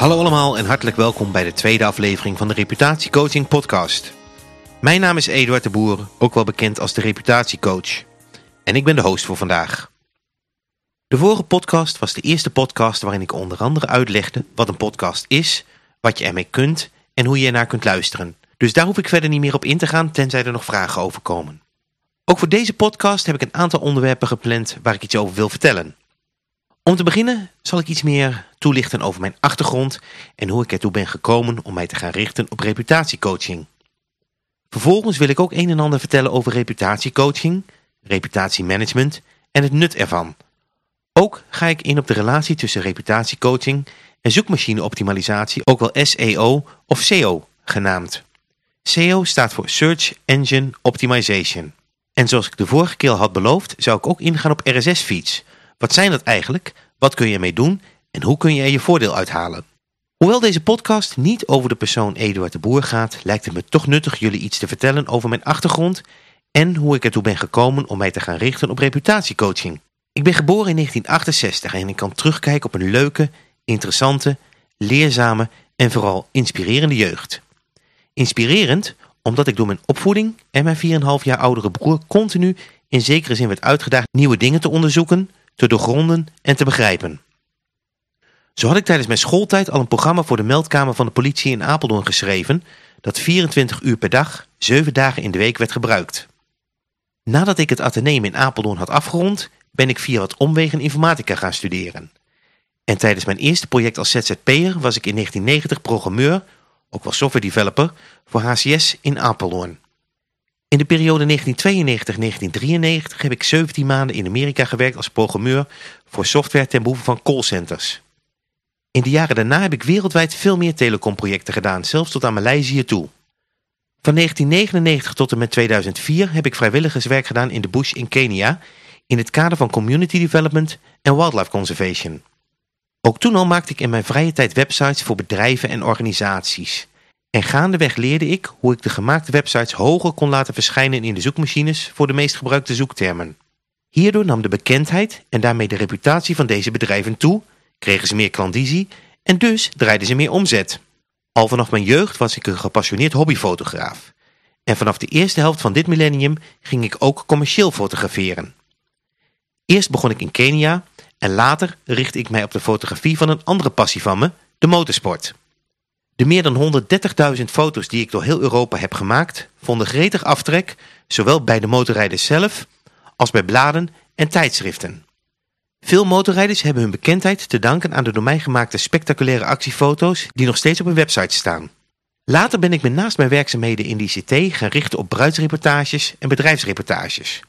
Hallo allemaal en hartelijk welkom bij de tweede aflevering van de Reputatiecoaching podcast. Mijn naam is Eduard de Boer, ook wel bekend als de Reputatiecoach. En ik ben de host voor vandaag. De vorige podcast was de eerste podcast waarin ik onder andere uitlegde wat een podcast is, wat je ermee kunt en hoe je ernaar kunt luisteren. Dus daar hoef ik verder niet meer op in te gaan, tenzij er nog vragen over komen. Ook voor deze podcast heb ik een aantal onderwerpen gepland waar ik iets over wil vertellen. Om te beginnen zal ik iets meer toelichten over mijn achtergrond en hoe ik ertoe ben gekomen om mij te gaan richten op reputatiecoaching. Vervolgens wil ik ook een en ander vertellen over reputatiecoaching, reputatiemanagement en het nut ervan. Ook ga ik in op de relatie tussen reputatiecoaching en zoekmachineoptimalisatie, ook wel SEO of SEO genaamd. SEO staat voor Search Engine Optimization. En zoals ik de vorige keer had beloofd, zou ik ook ingaan op RSS-feeds. Wat zijn dat eigenlijk? Wat kun je ermee doen? En hoe kun je er je voordeel uithalen? Hoewel deze podcast niet over de persoon Eduard de Boer gaat, lijkt het me toch nuttig jullie iets te vertellen over mijn achtergrond en hoe ik ertoe ben gekomen om mij te gaan richten op reputatiecoaching. Ik ben geboren in 1968 en ik kan terugkijken op een leuke, interessante, leerzame en vooral inspirerende jeugd. Inspirerend omdat ik door mijn opvoeding en mijn 4,5 jaar oudere broer continu in zekere zin werd uitgedaagd nieuwe dingen te onderzoeken, te doorgronden en te begrijpen. Zo had ik tijdens mijn schooltijd al een programma voor de meldkamer van de politie in Apeldoorn geschreven dat 24 uur per dag, 7 dagen in de week werd gebruikt. Nadat ik het ateneum in Apeldoorn had afgerond, ben ik via wat omwegen informatica gaan studeren. En tijdens mijn eerste project als ZZP'er was ik in 1990 programmeur, ook wel software developer, voor HCS in Apeldoorn. In de periode 1992-1993 heb ik 17 maanden in Amerika gewerkt als programmeur voor software ten behoeve van callcenters. In de jaren daarna heb ik wereldwijd veel meer telecomprojecten gedaan, zelfs tot aan Maleisië toe. Van 1999 tot en met 2004 heb ik vrijwilligerswerk gedaan in de bush in Kenia in het kader van community development en wildlife conservation. Ook toen al maakte ik in mijn vrije tijd websites voor bedrijven en organisaties. En gaandeweg leerde ik hoe ik de gemaakte websites hoger kon laten verschijnen in de zoekmachines voor de meest gebruikte zoektermen. Hierdoor nam de bekendheid en daarmee de reputatie van deze bedrijven toe, kregen ze meer klandizie en dus draaiden ze meer omzet. Al vanaf mijn jeugd was ik een gepassioneerd hobbyfotograaf. En vanaf de eerste helft van dit millennium ging ik ook commercieel fotograferen. Eerst begon ik in Kenia en later richtte ik mij op de fotografie van een andere passie van me, de motorsport. De meer dan 130.000 foto's die ik door heel Europa heb gemaakt, vonden gretig aftrek, zowel bij de motorrijders zelf, als bij bladen en tijdschriften. Veel motorrijders hebben hun bekendheid te danken aan de door mij gemaakte spectaculaire actiefoto's die nog steeds op hun website staan. Later ben ik me naast mijn werkzaamheden in de ICT gaan richten op bruidsreportages en bedrijfsreportages.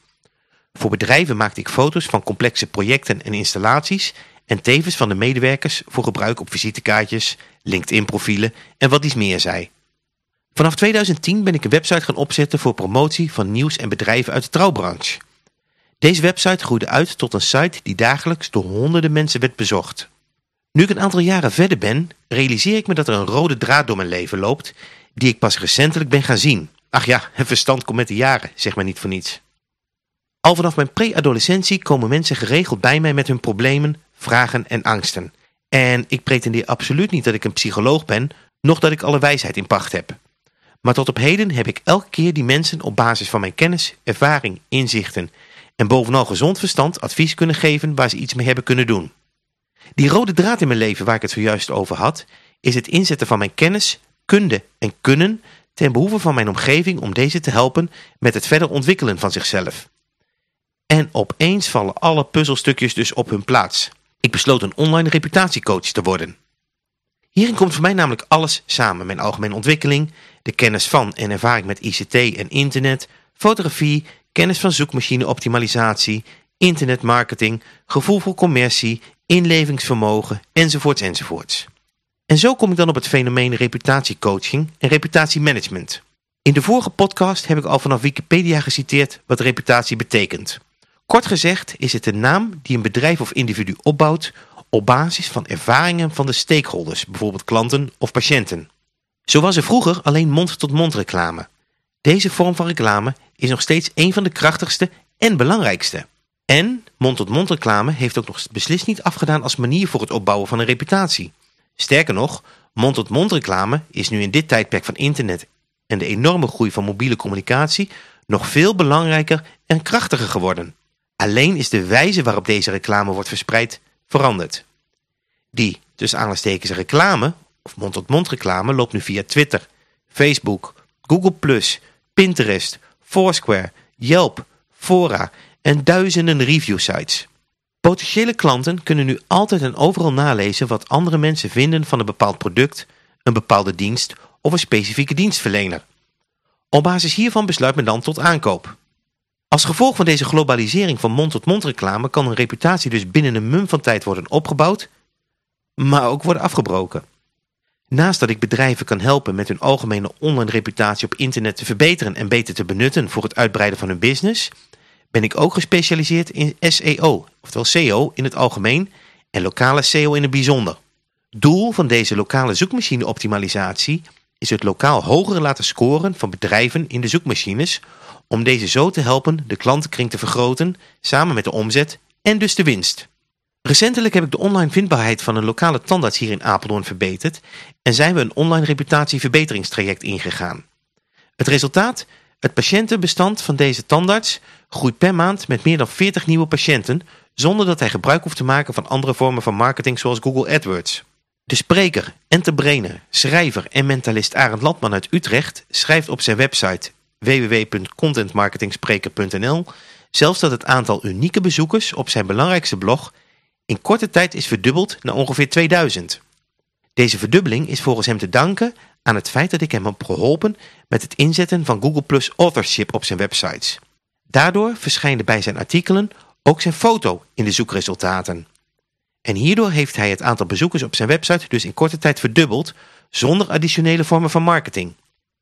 Voor bedrijven maakte ik foto's van complexe projecten en installaties en tevens van de medewerkers voor gebruik op visitekaartjes, LinkedIn-profielen en wat iets meer zij. Vanaf 2010 ben ik een website gaan opzetten voor promotie van nieuws en bedrijven uit de trouwbranche. Deze website groeide uit tot een site die dagelijks door honderden mensen werd bezocht. Nu ik een aantal jaren verder ben, realiseer ik me dat er een rode draad door mijn leven loopt, die ik pas recentelijk ben gaan zien. Ach ja, het verstand komt met de jaren, zeg maar niet voor niets. Al vanaf mijn pre-adolescentie komen mensen geregeld bij mij met hun problemen, vragen en angsten. En ik pretendeer absoluut niet dat ik een psycholoog ben, noch dat ik alle wijsheid in pacht heb. Maar tot op heden heb ik elke keer die mensen op basis van mijn kennis, ervaring, inzichten en bovenal gezond verstand advies kunnen geven waar ze iets mee hebben kunnen doen. Die rode draad in mijn leven waar ik het zojuist over had, is het inzetten van mijn kennis, kunde en kunnen ten behoeve van mijn omgeving om deze te helpen met het verder ontwikkelen van zichzelf. En opeens vallen alle puzzelstukjes dus op hun plaats. Ik besloot een online reputatiecoach te worden. Hierin komt voor mij namelijk alles samen. Mijn algemene ontwikkeling, de kennis van en ervaring met ICT en internet, fotografie, kennis van zoekmachine-optimalisatie, internetmarketing, gevoel voor commercie, inlevingsvermogen, enzovoorts enzovoorts. En zo kom ik dan op het fenomeen reputatiecoaching en reputatiemanagement. In de vorige podcast heb ik al vanaf Wikipedia geciteerd wat reputatie betekent. Kort gezegd is het een naam die een bedrijf of individu opbouwt op basis van ervaringen van de stakeholders, bijvoorbeeld klanten of patiënten. Zo was er vroeger alleen mond-tot-mond reclame. Deze vorm van reclame is nog steeds een van de krachtigste en belangrijkste. En mond-tot-mond reclame heeft ook nog beslist niet afgedaan als manier voor het opbouwen van een reputatie. Sterker nog, mond-tot-mond reclame is nu in dit tijdperk van internet en de enorme groei van mobiele communicatie nog veel belangrijker en krachtiger geworden. Alleen is de wijze waarop deze reclame wordt verspreid veranderd. Die, dus aanstekens reclame, of mond-tot-mond reclame, loopt nu via Twitter, Facebook, Google+, Pinterest, Foursquare, Yelp, Fora en duizenden review sites. Potentiële klanten kunnen nu altijd en overal nalezen wat andere mensen vinden van een bepaald product, een bepaalde dienst of een specifieke dienstverlener. Op basis hiervan besluit men dan tot aankoop. Als gevolg van deze globalisering van mond-tot-mond reclame kan een reputatie dus binnen een mum van tijd worden opgebouwd, maar ook worden afgebroken. Naast dat ik bedrijven kan helpen met hun algemene online reputatie op internet te verbeteren en beter te benutten voor het uitbreiden van hun business, ben ik ook gespecialiseerd in SEO, oftewel SEO in het algemeen en lokale SEO in het bijzonder. Doel van deze lokale zoekmachine optimalisatie is het lokaal hoger laten scoren van bedrijven in de zoekmachines om deze zo te helpen de klantenkring te vergroten samen met de omzet en dus de winst. Recentelijk heb ik de online vindbaarheid van een lokale tandarts hier in Apeldoorn verbeterd en zijn we een online reputatieverbeteringstraject ingegaan. Het resultaat? Het patiëntenbestand van deze tandarts groeit per maand met meer dan 40 nieuwe patiënten zonder dat hij gebruik hoeft te maken van andere vormen van marketing zoals Google AdWords. De spreker, enterbrainer, schrijver en mentalist Arend Landman uit Utrecht schrijft op zijn website www.contentmarketingspreker.nl zelfs dat het aantal unieke bezoekers op zijn belangrijkste blog in korte tijd is verdubbeld naar ongeveer 2000. Deze verdubbeling is volgens hem te danken aan het feit dat ik hem heb geholpen met het inzetten van Google Plus Authorship op zijn websites. Daardoor verschijnen bij zijn artikelen ook zijn foto in de zoekresultaten. En hierdoor heeft hij het aantal bezoekers op zijn website dus in korte tijd verdubbeld zonder additionele vormen van marketing.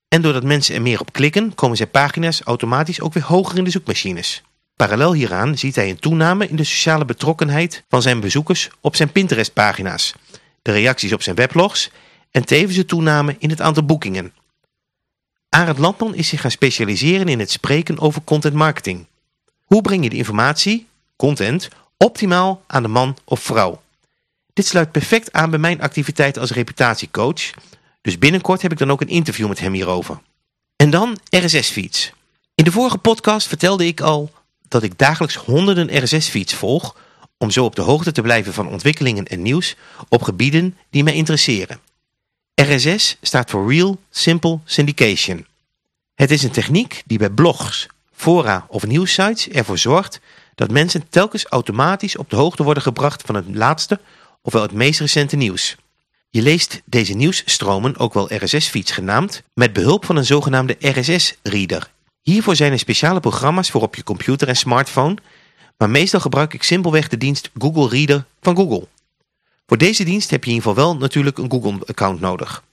En doordat mensen er meer op klikken, komen zijn pagina's automatisch ook weer hoger in de zoekmachines. Parallel hieraan ziet hij een toename in de sociale betrokkenheid van zijn bezoekers op zijn Pinterest-pagina's, de reacties op zijn weblogs en tevens een toename in het aantal boekingen. Arend Landman is zich gaan specialiseren in het spreken over content marketing. Hoe breng je de informatie, content, optimaal aan de man of vrouw? Dit sluit perfect aan bij mijn activiteit als reputatiecoach, dus binnenkort heb ik dan ook een interview met hem hierover. En dan RSS-feeds. In de vorige podcast vertelde ik al dat ik dagelijks honderden RSS-feeds volg om zo op de hoogte te blijven van ontwikkelingen en nieuws op gebieden die mij interesseren. RSS staat voor Real Simple Syndication. Het is een techniek die bij blogs, fora of nieuwsites ervoor zorgt dat mensen telkens automatisch op de hoogte worden gebracht van het laatste ofwel het meest recente nieuws. Je leest deze nieuwsstromen, ook wel RSS-feeds genaamd, met behulp van een zogenaamde RSS-reader. Hiervoor zijn er speciale programma's voor op je computer en smartphone, maar meestal gebruik ik simpelweg de dienst Google Reader van Google. Voor deze dienst heb je in ieder geval wel natuurlijk een Google-account nodig.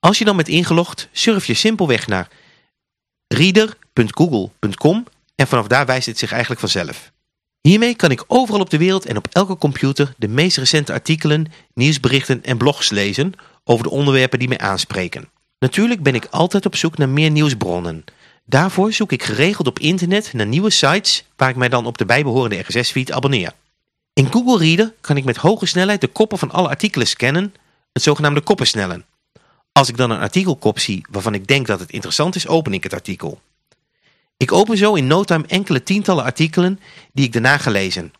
Als je dan bent ingelogd, surf je simpelweg naar reader.google.com en vanaf daar wijst het zich eigenlijk vanzelf. Hiermee kan ik overal op de wereld en op elke computer de meest recente artikelen, nieuwsberichten en blogs lezen over de onderwerpen die mij aanspreken. Natuurlijk ben ik altijd op zoek naar meer nieuwsbronnen. Daarvoor zoek ik geregeld op internet naar nieuwe sites waar ik mij dan op de bijbehorende RSS-feed abonneer. In Google Reader kan ik met hoge snelheid de koppen van alle artikelen scannen, het zogenaamde koppensnellen. Als ik dan een artikelkop zie waarvan ik denk dat het interessant is, open ik het artikel. Ik open zo in no time enkele tientallen artikelen die ik daarna ga lezen.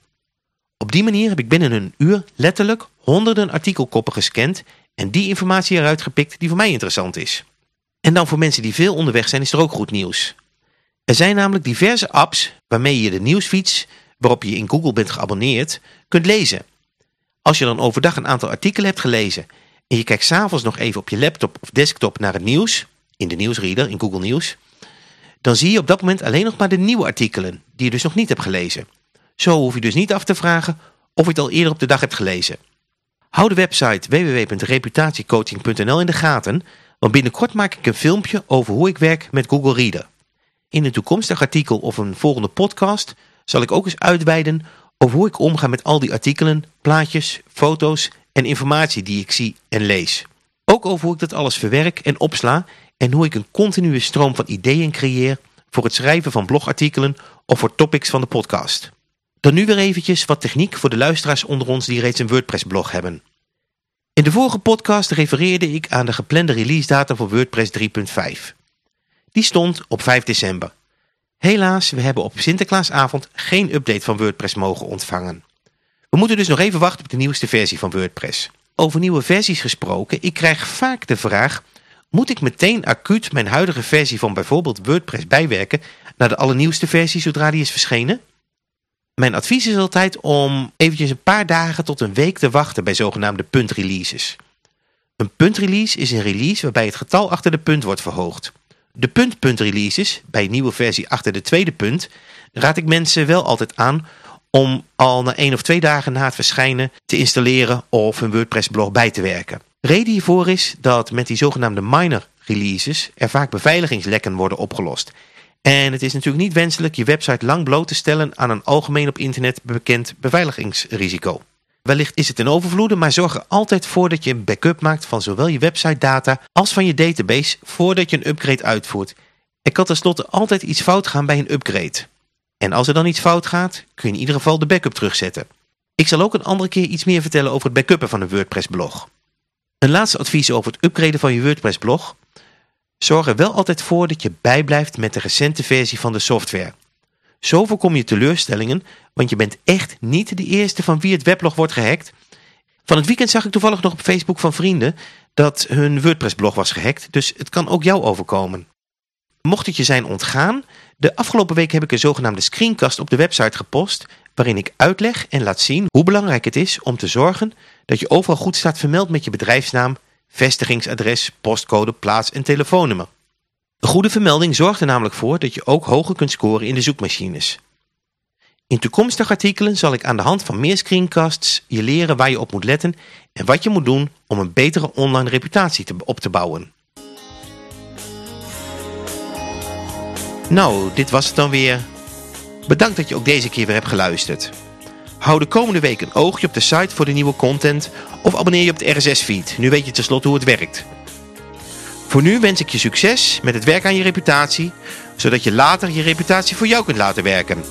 Op die manier heb ik binnen een uur letterlijk honderden artikelkoppen gescand en die informatie eruit gepikt die voor mij interessant is. En dan voor mensen die veel onderweg zijn is er ook goed nieuws. Er zijn namelijk diverse apps waarmee je de nieuwsfeeds waarop je in Google bent geabonneerd kunt lezen. Als je dan overdag een aantal artikelen hebt gelezen en je kijkt s'avonds nog even op je laptop of desktop naar het nieuws, in de nieuwsreader, in Google Nieuws, dan zie je op dat moment alleen nog maar de nieuwe artikelen die je dus nog niet hebt gelezen. Zo hoef je dus niet af te vragen of je het al eerder op de dag hebt gelezen. Hou de website www.reputatiecoaching.nl in de gaten, want binnenkort maak ik een filmpje over hoe ik werk met Google Reader. In een toekomstig artikel of een volgende podcast zal ik ook eens uitweiden over hoe ik omga met al die artikelen, plaatjes, foto's en informatie die ik zie en lees. Ook over hoe ik dat alles verwerk en opsla en hoe ik een continue stroom van ideeën creëer voor het schrijven van blogartikelen of voor topics van de podcast. Dan nu weer eventjes wat techniek voor de luisteraars onder ons die reeds een WordPress blog hebben. In de vorige podcast refereerde ik aan de geplande release data voor WordPress 3.5. Die stond op 5 december. Helaas, we hebben op Sinterklaasavond geen update van WordPress mogen ontvangen. We moeten dus nog even wachten op de nieuwste versie van WordPress. Over nieuwe versies gesproken, ik krijg vaak de vraag... moet ik meteen acuut mijn huidige versie van bijvoorbeeld WordPress bijwerken... naar de allernieuwste versie zodra die is verschenen? Mijn advies is altijd om eventjes een paar dagen tot een week te wachten bij zogenaamde puntreleases. Een puntrelease is een release waarbij het getal achter de punt wordt verhoogd. De punt-punt-releases, bij nieuwe versie achter de tweede punt, raad ik mensen wel altijd aan om al na één of twee dagen na het verschijnen te installeren of een WordPress blog bij te werken. Reden hiervoor is dat met die zogenaamde minor releases er vaak beveiligingslekken worden opgelost. En het is natuurlijk niet wenselijk je website lang bloot te stellen aan een algemeen op internet bekend beveiligingsrisico. Wellicht is het een overvloede, maar zorg er altijd voor dat je een backup maakt van zowel je website data als van je database voordat je een upgrade uitvoert. Er kan tenslotte altijd iets fout gaan bij een upgrade. En als er dan iets fout gaat, kun je in ieder geval de backup terugzetten. Ik zal ook een andere keer iets meer vertellen over het backuppen van een WordPress blog. Een laatste advies over het upgraden van je WordPress blog. Zorg er wel altijd voor dat je bijblijft met de recente versie van de software. Zo voorkom je teleurstellingen, want je bent echt niet de eerste van wie het weblog wordt gehackt. Van het weekend zag ik toevallig nog op Facebook van vrienden dat hun WordPress blog was gehackt, dus het kan ook jou overkomen. Mocht het je zijn ontgaan, de afgelopen week heb ik een zogenaamde screencast op de website gepost, waarin ik uitleg en laat zien hoe belangrijk het is om te zorgen dat je overal goed staat vermeld met je bedrijfsnaam, vestigingsadres, postcode, plaats en telefoonnummer. Een goede vermelding zorgt er namelijk voor dat je ook hoger kunt scoren in de zoekmachines. In toekomstige artikelen zal ik aan de hand van meer screencasts je leren waar je op moet letten en wat je moet doen om een betere online reputatie te, op te bouwen. Nou, dit was het dan weer. Bedankt dat je ook deze keer weer hebt geluisterd. Hou de komende week een oogje op de site voor de nieuwe content of abonneer je op de RSS-feed. Nu weet je tenslotte hoe het werkt. Voor nu wens ik je succes met het werk aan je reputatie, zodat je later je reputatie voor jou kunt laten werken.